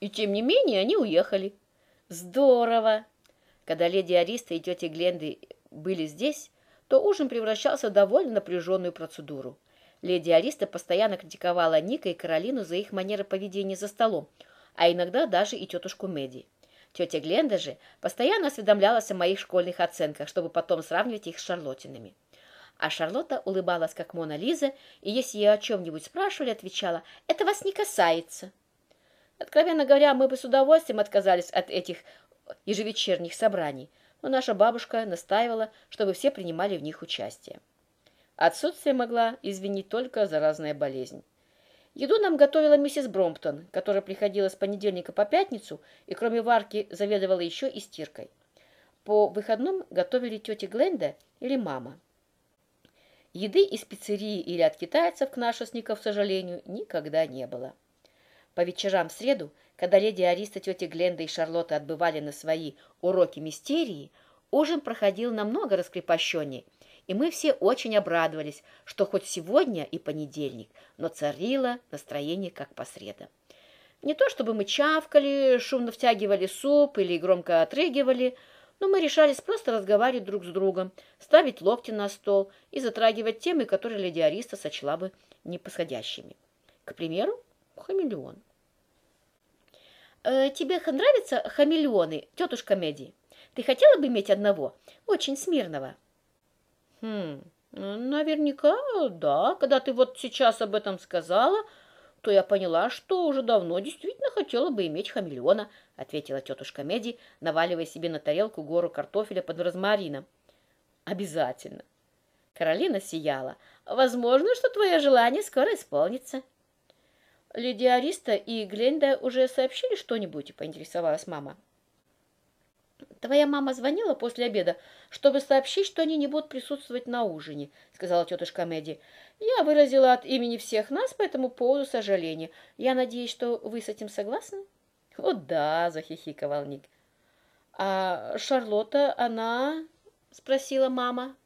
И тем не менее они уехали. Здорово! Когда леди Ариста и тетя Гленды были здесь, то ужин превращался в довольно напряженную процедуру. Леди Ариста постоянно критиковала Ника и Каролину за их манеры поведения за столом, а иногда даже и тетушку Мэдди. Тетя Гленда же постоянно осведомлялась о моих школьных оценках, чтобы потом сравнивать их с Шарлоттиными. А Шарлотта улыбалась, как Мона Лиза, и если ее о чем-нибудь спрашивали, отвечала «Это вас не касается». Откровенно говоря, мы бы с удовольствием отказались от этих ежевечерних собраний, но наша бабушка настаивала, чтобы все принимали в них участие. Отсутствие могла извинить только заразная болезнь. Еду нам готовила миссис Бромптон, которая приходила с понедельника по пятницу и кроме варки заведовала еще и стиркой. По выходным готовили тетя Гленда или мама. Еды из пиццерии или от китайцев к нашестников, к сожалению, никогда не было. По вечерам в среду, когда леди Ариста, тетя Гленда и Шарлотта отбывали на свои уроки мистерии, ужин проходил намного раскрепощеннее – и мы все очень обрадовались, что хоть сегодня и понедельник, но царило настроение как по средам. Не то чтобы мы чавкали, шумно втягивали суп или громко отрыгивали, но мы решались просто разговаривать друг с другом, ставить локти на стол и затрагивать темы, которые леди Ариста сочла бы неподходящими. К примеру, хамелеон. «Э, «Тебе нравятся хамелеоны, тетушка Меди? Ты хотела бы иметь одного, очень смирного?» Хм, наверняка, да. Когда ты вот сейчас об этом сказала, то я поняла, что уже давно действительно хотела бы иметь хамелеона, ответила тетушка Меди, наваливая себе на тарелку гору картофеля под розмарином. Обязательно. Каролина сияла. Возможно, что твое желание скоро исполнится. Леди Ариста и Гленда уже сообщили что-нибудь, поинтересовалась мама. «Твоя мама звонила после обеда, чтобы сообщить, что они не будут присутствовать на ужине», — сказала тетушка Мэдди. «Я выразила от имени всех нас по этому поводу сожаление. Я надеюсь, что вы с этим согласны?» «О, да», — захихиковал Ник. «А Шарлотта, она...» — спросила мама.